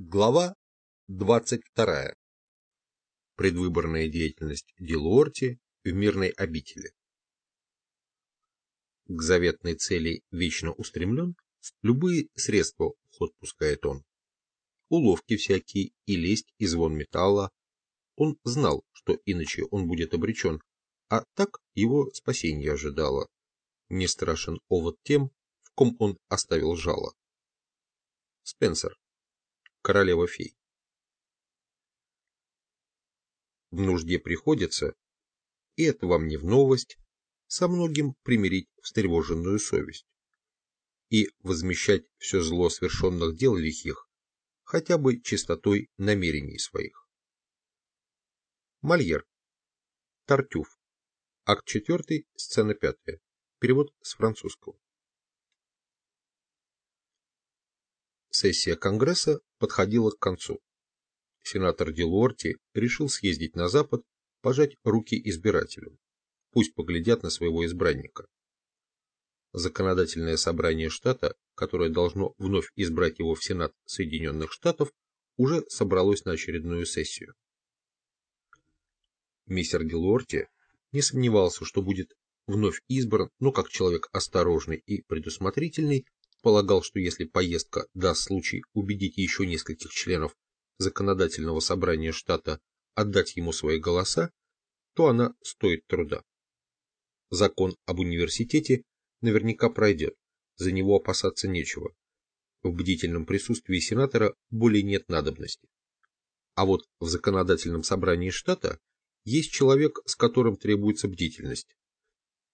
Глава 22. Предвыборная деятельность Дилуорти в мирной обители. К заветной цели вечно устремлен, любые средства в ход пускает он. Уловки всякие и лесть, и звон металла. Он знал, что иначе он будет обречен, а так его спасение ожидало. Не страшен овод тем, в ком он оставил жало. Спенсер королева фей. В нужде приходится, и это вам не в новость, со многим примирить встревоженную совесть и возмещать все зло совершенных дел лихих хотя бы чистотой намерений своих. Мольер. Тартюф. Акт 4, сцена 5. Перевод с французского. Сессия Конгресса подходила к концу. Сенатор Дилуорти решил съездить на Запад, пожать руки избирателям. Пусть поглядят на своего избранника. Законодательное собрание штата, которое должно вновь избрать его в Сенат Соединенных Штатов, уже собралось на очередную сессию. Мистер Дилуорти не сомневался, что будет вновь избран, но как человек осторожный и предусмотрительный, полагал, что если поездка даст случай убедить еще нескольких членов законодательного собрания штата отдать ему свои голоса, то она стоит труда. Закон об университете наверняка пройдет, за него опасаться нечего. В бдительном присутствии сенатора более нет надобности. А вот в законодательном собрании штата есть человек, с которым требуется бдительность.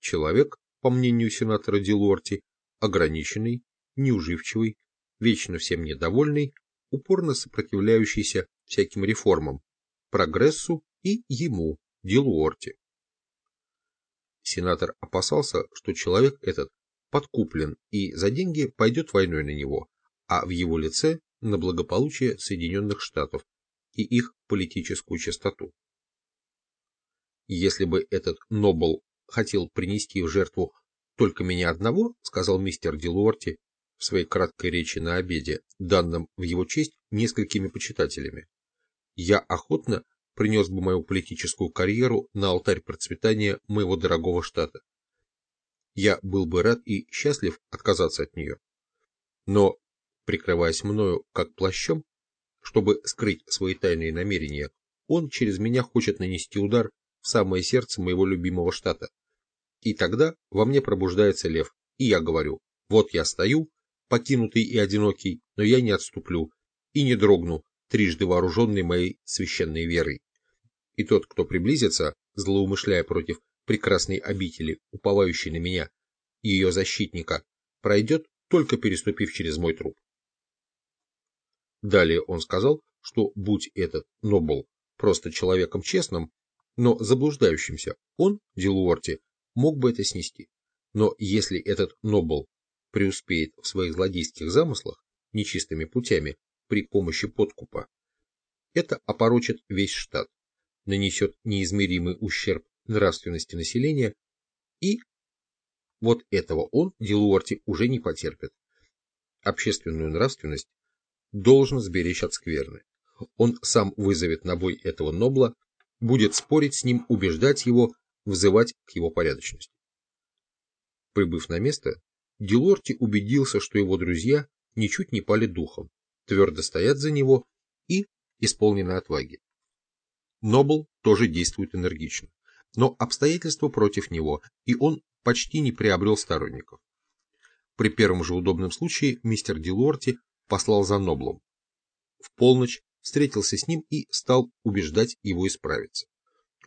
Человек, по мнению сенатора Дилуорти, ограниченный, неуживчивый, вечно всем недовольный, упорно сопротивляющийся всяким реформам, прогрессу и ему, Дилуорти. Сенатор опасался, что человек этот подкуплен и за деньги пойдет войной на него, а в его лице на благополучие Соединенных Штатов и их политическую чистоту. Если бы этот Нобл хотел принести в жертву только меня одного, сказал мистер Дилуорти, в своей краткой речи на обеде, данном в его честь несколькими почитателями. Я охотно принес бы мою политическую карьеру на алтарь процветания моего дорогого штата. Я был бы рад и счастлив отказаться от нее. Но, прикрываясь мною как плащом, чтобы скрыть свои тайные намерения, он через меня хочет нанести удар в самое сердце моего любимого штата. И тогда во мне пробуждается лев, и я говорю, вот я стою, покинутый и одинокий, но я не отступлю и не дрогну, трижды вооруженный моей священной верой. И тот, кто приблизится, злоумышляя против прекрасной обители, уповающей на меня, ее защитника, пройдет, только переступив через мой труп. Далее он сказал, что будь этот Нобл просто человеком честным, но заблуждающимся, он, Дилуорти, мог бы это снести. Но если этот Нобл преуспеет в своих злодейских замыслах нечистыми путями при помощи подкупа, это опорочит весь штат, нанесет неизмеримый ущерб нравственности населения и вот этого он, Дилуорти, уже не потерпит. Общественную нравственность должен сберечь от скверны. Он сам вызовет на бой этого Нобла, будет спорить с ним, убеждать его, вызывать к его порядочности. Прибыв на место, Дилорти убедился, что его друзья ничуть не пали духом, твердо стоят за него и исполнены отваги. Нобл тоже действует энергично, но обстоятельства против него, и он почти не приобрел сторонников. При первом же удобном случае мистер Дилорти послал за Ноблом. В полночь встретился с ним и стал убеждать его исправиться.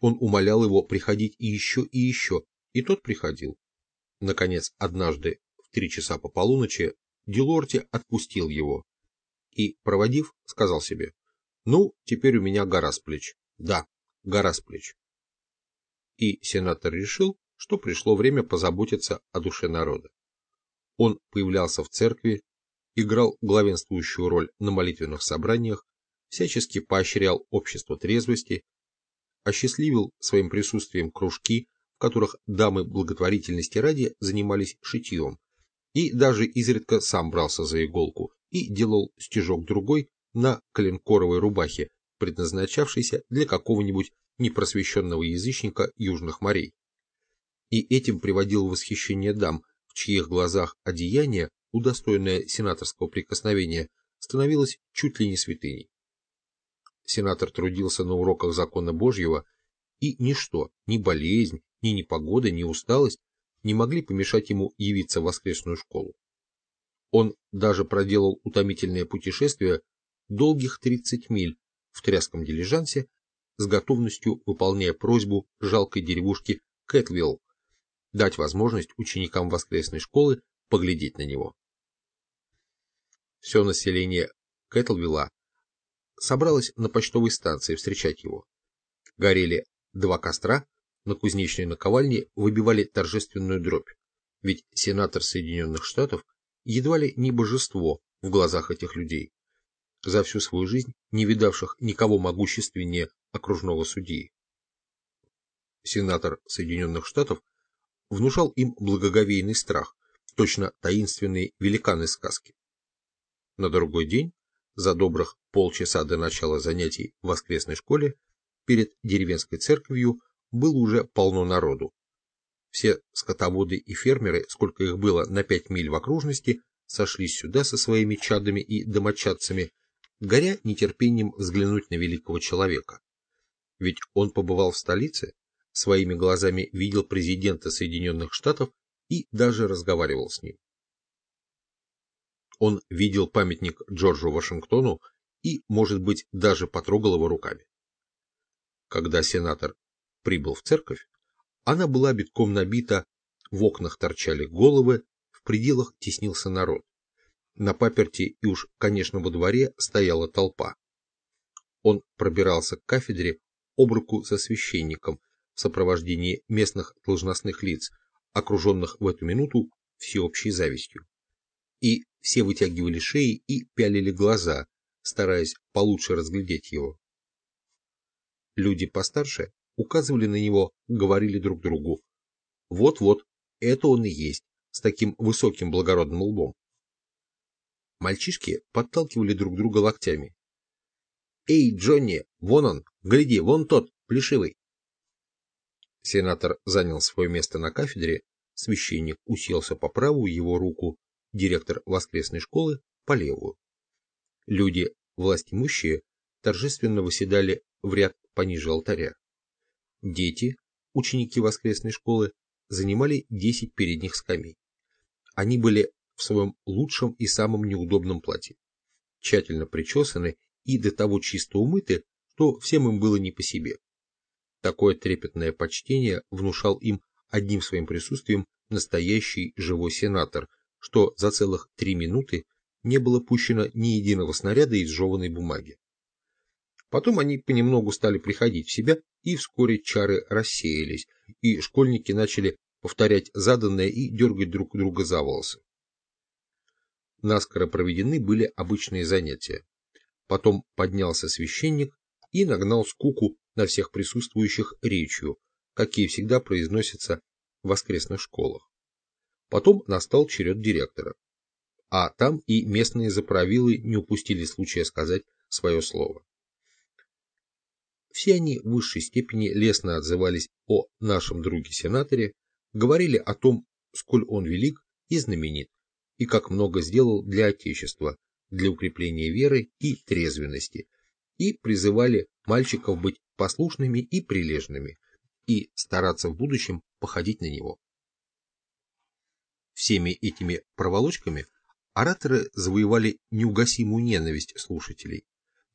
Он умолял его приходить и еще, и еще, и тот приходил. Наконец, однажды три часа по полуночи Дилорти отпустил его и, проводив, сказал себе, «Ну, теперь у меня гора с плеч. Да, гора с плеч». И сенатор решил, что пришло время позаботиться о душе народа. Он появлялся в церкви, играл главенствующую роль на молитвенных собраниях, всячески поощрял общество трезвости, осчастливил своим присутствием кружки, в которых дамы благотворительности ради занимались шитьем, и даже изредка сам брался за иголку и делал стежок другой на коленкоровой рубахе, предназначавшейся для какого-нибудь непросвещенного язычника южных морей. И этим приводил в восхищение дам, в чьих глазах одеяние, удостоенное сенаторского прикосновения, становилось чуть ли не святыней. Сенатор трудился на уроках закона Божьего, и ничто, ни болезнь, ни непогода, ни усталость не могли помешать ему явиться в воскресную школу. Он даже проделал утомительное путешествие долгих 30 миль в тряском дилижансе, с готовностью выполняя просьбу жалкой деревушки Кэтвилл дать возможность ученикам воскресной школы поглядеть на него. Все население Кэтлвилла собралось на почтовой станции встречать его. Горели два костра, на кузнечной наковальне выбивали торжественную дробь, ведь сенатор Соединенных Штатов едва ли не божество в глазах этих людей, за всю свою жизнь не видавших никого могущественнее окружного судьи. Сенатор Соединенных Штатов внушал им благоговейный страх, точно таинственные великаны сказки. На другой день, за добрых полчаса до начала занятий в воскресной школе, перед деревенской церковью было уже полно народу. Все скотоводы и фермеры, сколько их было на пять миль в окружности, сошлись сюда со своими чадами и домочадцами, горя нетерпением взглянуть на великого человека. Ведь он побывал в столице, своими глазами видел президента Соединенных Штатов и даже разговаривал с ним. Он видел памятник Джорджу Вашингтону и, может быть, даже потрогал его руками. Когда сенатор прибыл в церковь, она была битком набита, в окнах торчали головы, в пределах теснился народ. На паперти и уж, конечно, во дворе стояла толпа. Он пробирался к кафедре об руку со священником в сопровождении местных должностных лиц, окруженных в эту минуту всеобщей завистью. И все вытягивали шеи и пялили глаза, стараясь получше разглядеть его. Люди постарше указывали на него, говорили друг другу. Вот-вот, это он и есть, с таким высоким благородным лбом. Мальчишки подталкивали друг друга локтями. «Эй, Джонни, вон он, гляди, вон тот, плешивый!» Сенатор занял свое место на кафедре, священник уселся по правую его руку, директор воскресной школы по левую. Люди, властимущие, торжественно выседали в ряд пониже алтаря. Дети, ученики воскресной школы, занимали 10 передних скамей. Они были в своем лучшем и самом неудобном платье, тщательно причесаны и до того чисто умыты, что всем им было не по себе. Такое трепетное почтение внушал им одним своим присутствием настоящий живой сенатор, что за целых три минуты не было пущено ни единого снаряда из жеванной бумаги. Потом они понемногу стали приходить в себя, и вскоре чары рассеялись, и школьники начали повторять заданное и дергать друг друга за волосы. Наскоро проведены были обычные занятия. Потом поднялся священник и нагнал скуку на всех присутствующих речью, какие всегда произносятся в воскресных школах. Потом настал черед директора. А там и местные заправилы не упустили случая сказать свое слово. Все они в высшей степени лестно отзывались о нашем друге-сенаторе, говорили о том, сколь он велик и знаменит, и как много сделал для Отечества, для укрепления веры и трезвенности, и призывали мальчиков быть послушными и прилежными, и стараться в будущем походить на него. Всеми этими проволочками ораторы завоевали неугасимую ненависть слушателей.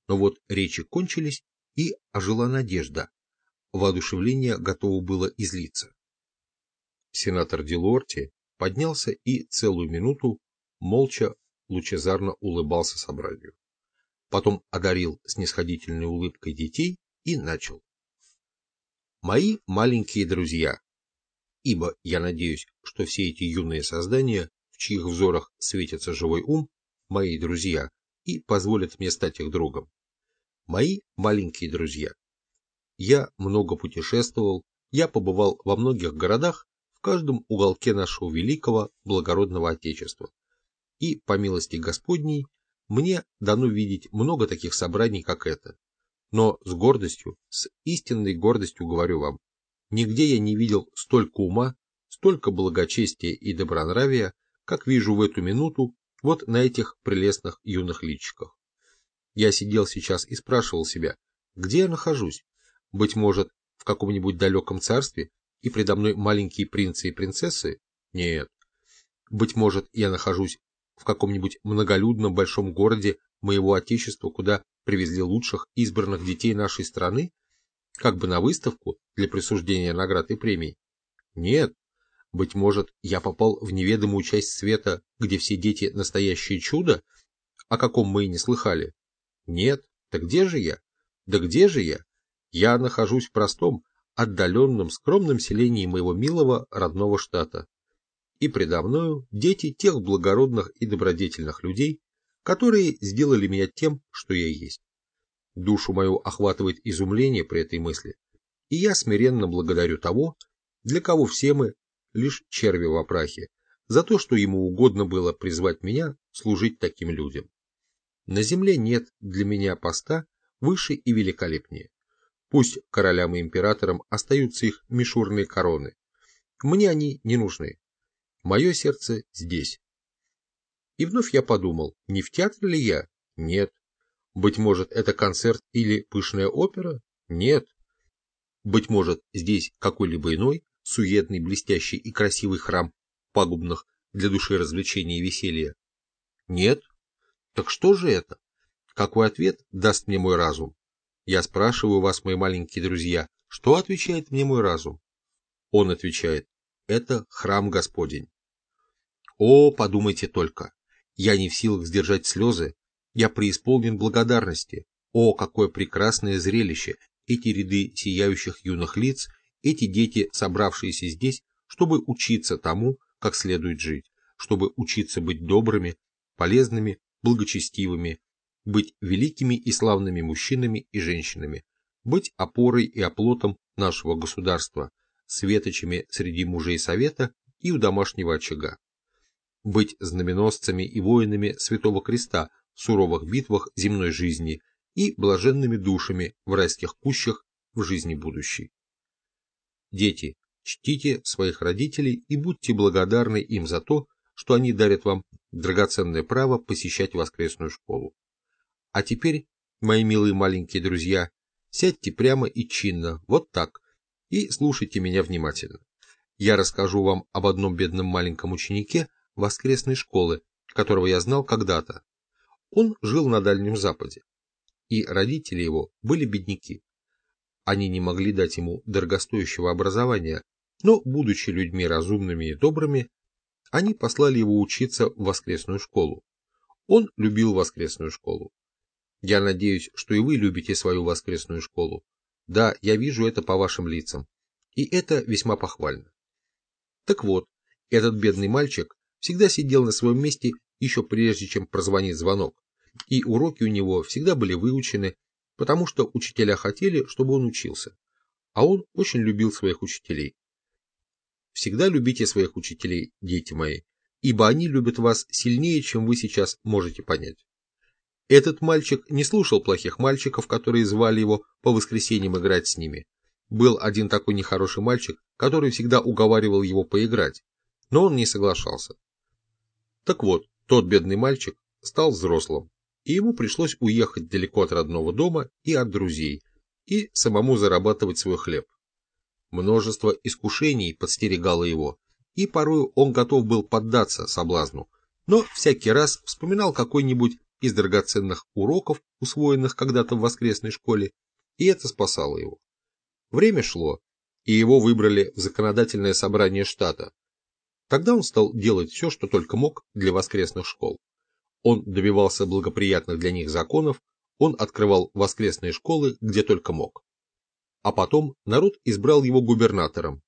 Но вот речи кончились, и ожила надежда. Воодушевление готово было излиться. Сенатор Дилорти поднялся и целую минуту молча лучезарно улыбался собранию. Потом одарил снисходительной улыбкой детей и начал. Мои маленькие друзья, ибо я надеюсь, что все эти юные создания, в чьих взорах светится живой ум, мои друзья, и позволят мне стать их другом. Мои маленькие друзья. Я много путешествовал, я побывал во многих городах каждом уголке нашего великого благородного Отечества. И, по милости Господней, мне дано видеть много таких собраний, как это. Но с гордостью, с истинной гордостью говорю вам, нигде я не видел столько ума, столько благочестия и добронравия, как вижу в эту минуту вот на этих прелестных юных личиках. Я сидел сейчас и спрашивал себя, где я нахожусь? Быть может, в каком-нибудь далеком царстве, и предо мной маленькие принцы и принцессы? Нет. Быть может, я нахожусь в каком-нибудь многолюдном большом городе моего отечества, куда привезли лучших избранных детей нашей страны, как бы на выставку для присуждения наград и премий? Нет. Быть может, я попал в неведомую часть света, где все дети настоящее чудо, о каком мы и не слыхали? Нет. Так где же я? Да где же я? Я нахожусь в простом, отдаленном, скромном селении моего милого родного штата. И предо мною дети тех благородных и добродетельных людей, которые сделали меня тем, что я есть. Душу мою охватывает изумление при этой мысли, и я смиренно благодарю того, для кого все мы лишь черви в опрахе, за то, что ему угодно было призвать меня служить таким людям. На земле нет для меня поста выше и великолепнее. Пусть королям и императорам остаются их мишурные короны. Мне они не нужны. Мое сердце здесь. И вновь я подумал, не в театре ли я? Нет. Быть может, это концерт или пышная опера? Нет. Быть может, здесь какой-либо иной, суетный, блестящий и красивый храм пагубных для души развлечений и веселья? Нет. Так что же это? Какой ответ даст мне мой разум? Я спрашиваю вас, мои маленькие друзья, что отвечает мне мой разум? Он отвечает, это храм Господень. О, подумайте только, я не в силах сдержать слезы, я преисполнен благодарности. О, какое прекрасное зрелище, эти ряды сияющих юных лиц, эти дети, собравшиеся здесь, чтобы учиться тому, как следует жить, чтобы учиться быть добрыми, полезными, благочестивыми, быть великими и славными мужчинами и женщинами, быть опорой и оплотом нашего государства, светочами среди мужей совета и у домашнего очага, быть знаменосцами и воинами Святого Креста в суровых битвах земной жизни и блаженными душами в райских кущах в жизни будущей. Дети, чтите своих родителей и будьте благодарны им за то, что они дарят вам драгоценное право посещать воскресную школу. А теперь, мои милые маленькие друзья, сядьте прямо и чинно, вот так, и слушайте меня внимательно. Я расскажу вам об одном бедном маленьком ученике воскресной школы, которого я знал когда-то. Он жил на Дальнем Западе, и родители его были бедняки. Они не могли дать ему дорогостоящего образования, но, будучи людьми разумными и добрыми, они послали его учиться в воскресную школу. Он любил воскресную школу. Я надеюсь, что и вы любите свою воскресную школу. Да, я вижу это по вашим лицам. И это весьма похвально. Так вот, этот бедный мальчик всегда сидел на своем месте еще прежде, чем прозвонит звонок. И уроки у него всегда были выучены, потому что учителя хотели, чтобы он учился. А он очень любил своих учителей. Всегда любите своих учителей, дети мои, ибо они любят вас сильнее, чем вы сейчас можете понять. Этот мальчик не слушал плохих мальчиков, которые звали его по воскресеньям играть с ними. Был один такой нехороший мальчик, который всегда уговаривал его поиграть, но он не соглашался. Так вот, тот бедный мальчик стал взрослым, и ему пришлось уехать далеко от родного дома и от друзей, и самому зарабатывать свой хлеб. Множество искушений подстерегало его, и порой он готов был поддаться соблазну, но всякий раз вспоминал какой-нибудь из драгоценных уроков, усвоенных когда-то в воскресной школе, и это спасало его. Время шло, и его выбрали в законодательное собрание штата. Тогда он стал делать все, что только мог для воскресных школ. Он добивался благоприятных для них законов, он открывал воскресные школы, где только мог. А потом народ избрал его губернатором,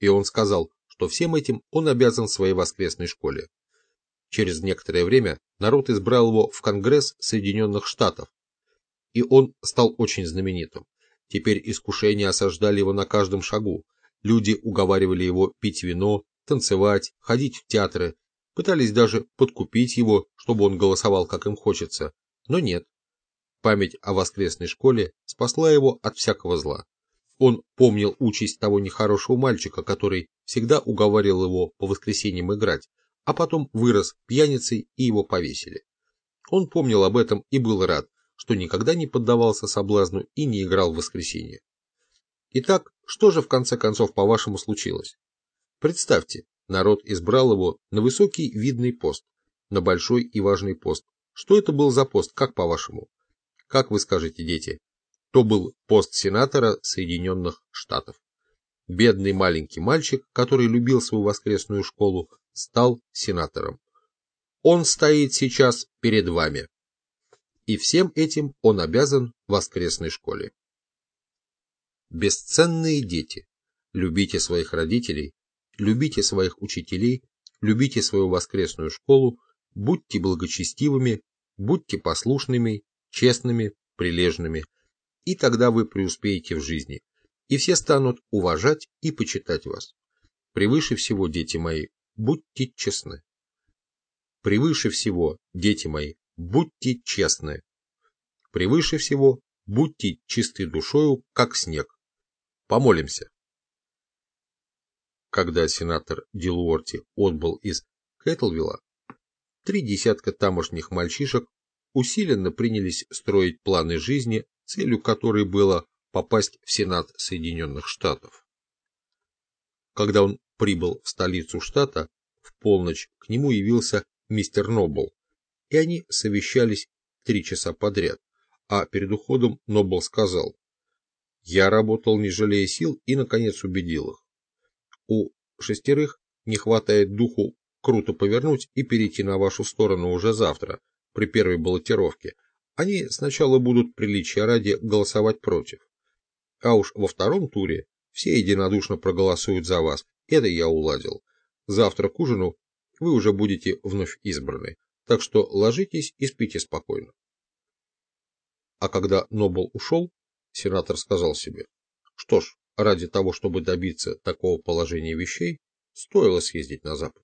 и он сказал, что всем этим он обязан своей воскресной школе. Через некоторое время народ избрал его в Конгресс Соединенных Штатов, и он стал очень знаменитым. Теперь искушения осаждали его на каждом шагу. Люди уговаривали его пить вино, танцевать, ходить в театры, пытались даже подкупить его, чтобы он голосовал, как им хочется, но нет. Память о воскресной школе спасла его от всякого зла. Он помнил участь того нехорошего мальчика, который всегда уговаривал его по воскресеньям играть, а потом вырос пьяницей и его повесили. Он помнил об этом и был рад, что никогда не поддавался соблазну и не играл в воскресенье. Итак, что же в конце концов по-вашему случилось? Представьте, народ избрал его на высокий видный пост, на большой и важный пост. Что это был за пост, как по-вашему? Как вы скажете, дети? То был пост сенатора Соединенных Штатов. Бедный маленький мальчик, который любил свою воскресную школу, стал сенатором. Он стоит сейчас перед вами. И всем этим он обязан воскресной школе. Бесценные дети, любите своих родителей, любите своих учителей, любите свою воскресную школу, будьте благочестивыми, будьте послушными, честными, прилежными, и тогда вы преуспеете в жизни, и все станут уважать и почитать вас. Превыше всего, дети мои, будьте честны. Превыше всего, дети мои, будьте честны. Превыше всего, будьте чисты душою, как снег. Помолимся. Когда сенатор Дилуорти отбыл из Кэтлвилла, три десятка тамошних мальчишек усиленно принялись строить планы жизни, целью которой было попасть в Сенат Соединенных Штатов. Когда он прибыл в столицу штата, в полночь к нему явился мистер Нобл, и они совещались три часа подряд, а перед уходом Нобл сказал, я работал, не жалея сил, и, наконец, убедил их. У шестерых не хватает духу круто повернуть и перейти на вашу сторону уже завтра, при первой баллотировке. Они сначала будут приличия ради голосовать против. А уж во втором туре все единодушно проголосуют за вас. Это я уладил. Завтра к ужину вы уже будете вновь избраны. Так что ложитесь и спите спокойно. А когда Нобл ушел, Сенатор сказал себе, что ж, ради того, чтобы добиться такого положения вещей, стоило съездить на Запад.